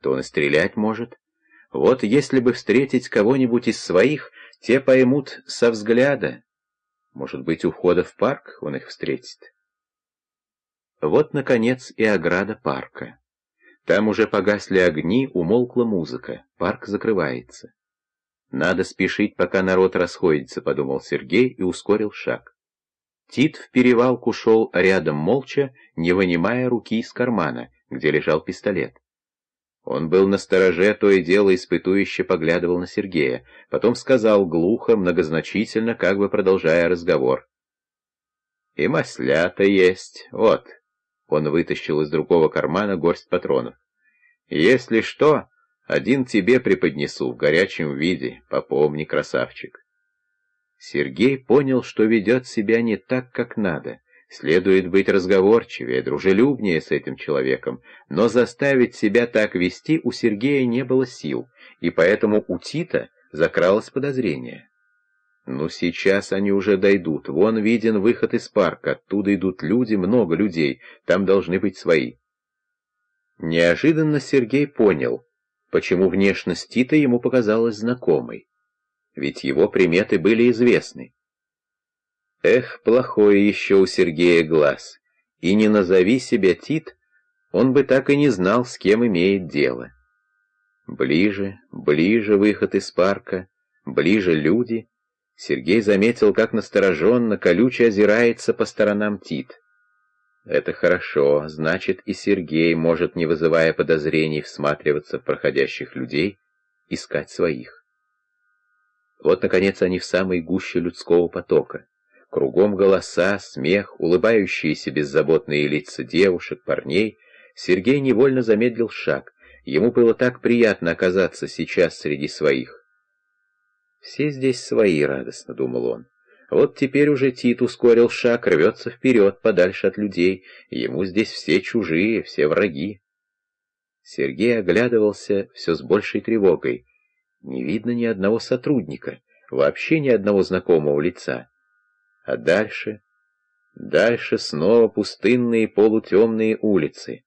то он и стрелять может. Вот если бы встретить кого-нибудь из своих, те поймут со взгляда. Может быть, у входа в парк он их встретит. Вот, наконец, и ограда парка. Там уже погасли огни, умолкла музыка, парк закрывается. «Надо спешить, пока народ расходится», — подумал Сергей и ускорил шаг. Тит в перевалку шел рядом молча, не вынимая руки из кармана, где лежал пистолет. Он был на стороже, то и дело испытующе поглядывал на Сергея, потом сказал глухо, многозначительно, как бы продолжая разговор. «И маслята есть, вот». Он вытащил из другого кармана горсть патронов. «Если что, один тебе преподнесу в горячем виде, попомни, красавчик». Сергей понял, что ведет себя не так, как надо. Следует быть разговорчивее, дружелюбнее с этим человеком, но заставить себя так вести у Сергея не было сил, и поэтому у Тита закралось подозрение. Ну, сейчас они уже дойдут, вон виден выход из парка, оттуда идут люди, много людей, там должны быть свои. Неожиданно Сергей понял, почему внешность Тита ему показалась знакомой. Ведь его приметы были известны. Эх, плохой еще у Сергея глаз. И не назови себя Тит, он бы так и не знал, с кем имеет дело. Ближе, ближе выход из парка, ближе люди. Сергей заметил, как настороженно, колюче озирается по сторонам Тит. Это хорошо, значит, и Сергей может, не вызывая подозрений, всматриваться в проходящих людей, искать своих. Вот, наконец, они в самой гуще людского потока. Кругом голоса, смех, улыбающиеся беззаботные лица девушек, парней. Сергей невольно замедлил шаг. Ему было так приятно оказаться сейчас среди своих. «Все здесь свои», — радостно думал он. Вот теперь уже Тит ускорил шаг, рвется вперед, подальше от людей. Ему здесь все чужие, все враги. Сергей оглядывался все с большей тревогой. Не видно ни одного сотрудника, вообще ни одного знакомого лица. А дальше... Дальше снова пустынные полутемные улицы.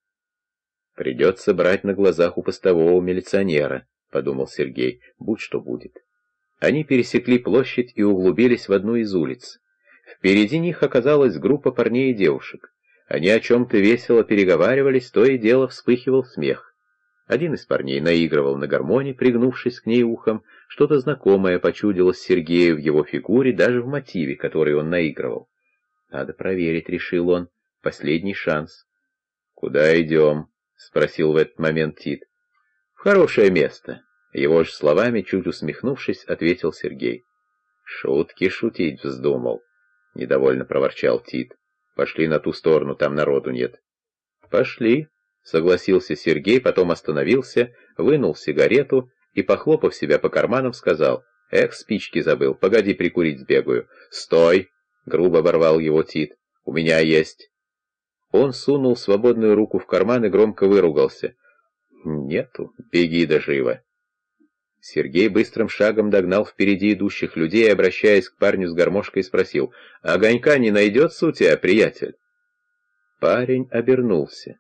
«Придется брать на глазах у постового милиционера», — подумал Сергей, — «будь что будет». Они пересекли площадь и углубились в одну из улиц. Впереди них оказалась группа парней и девушек. Они о чем-то весело переговаривались, то и дело вспыхивал смех. Один из парней наигрывал на гармоне, пригнувшись к ней ухом, что-то знакомое почудилось Сергею в его фигуре, даже в мотиве, который он наигрывал. «Надо проверить», — решил он. «Последний шанс». «Куда идем?» — спросил в этот момент Тит. «В хорошее место», — его же словами, чуть усмехнувшись, ответил Сергей. «Шутки шутить вздумал», — недовольно проворчал Тит. «Пошли на ту сторону, там народу нет». «Пошли», — согласился Сергей, потом остановился, вынул сигарету и, похлопав себя по карманам, сказал, «Эх, спички забыл, погоди прикурить сбегаю». «Стой!» — грубо оборвал его Тит. «У меня есть». Он сунул свободную руку в карман и громко выругался. «Нету, беги да живо». Сергей быстрым шагом догнал впереди идущих людей и, обращаясь к парню с гармошкой, спросил, «Огонька не найдется у тебя, приятель?» Парень обернулся.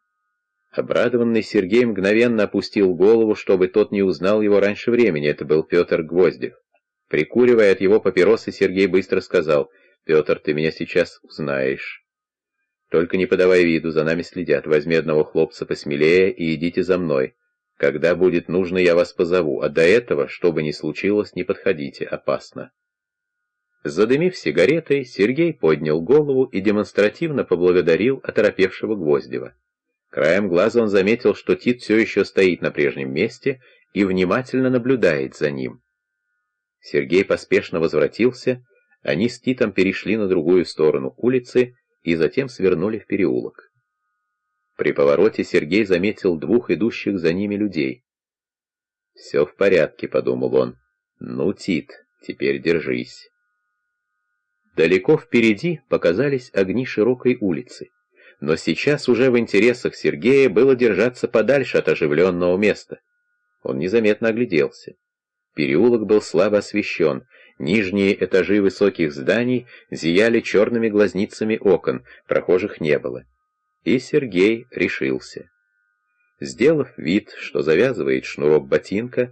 Обрадованный Сергей мгновенно опустил голову, чтобы тот не узнал его раньше времени. Это был Петр Гвоздев. Прикуривая от его папиросы, Сергей быстро сказал, «Петр, ты меня сейчас узнаешь. Только не подавай виду, за нами следят. Возьми одного хлопца посмелее и идите за мной. Когда будет нужно, я вас позову, а до этого, что бы ни случилось, не подходите, опасно». Задымив сигаретой, Сергей поднял голову и демонстративно поблагодарил оторопевшего Гвоздева. Краем глаза он заметил, что Тит все еще стоит на прежнем месте и внимательно наблюдает за ним. Сергей поспешно возвратился, они с Титом перешли на другую сторону улицы и затем свернули в переулок. При повороте Сергей заметил двух идущих за ними людей. «Все в порядке», — подумал он. «Ну, Тит, теперь держись». Далеко впереди показались огни широкой улицы но сейчас уже в интересах Сергея было держаться подальше от оживленного места. Он незаметно огляделся. Переулок был слабо освещен, нижние этажи высоких зданий зияли черными глазницами окон, прохожих не было. И Сергей решился. Сделав вид, что завязывает шнурок ботинка,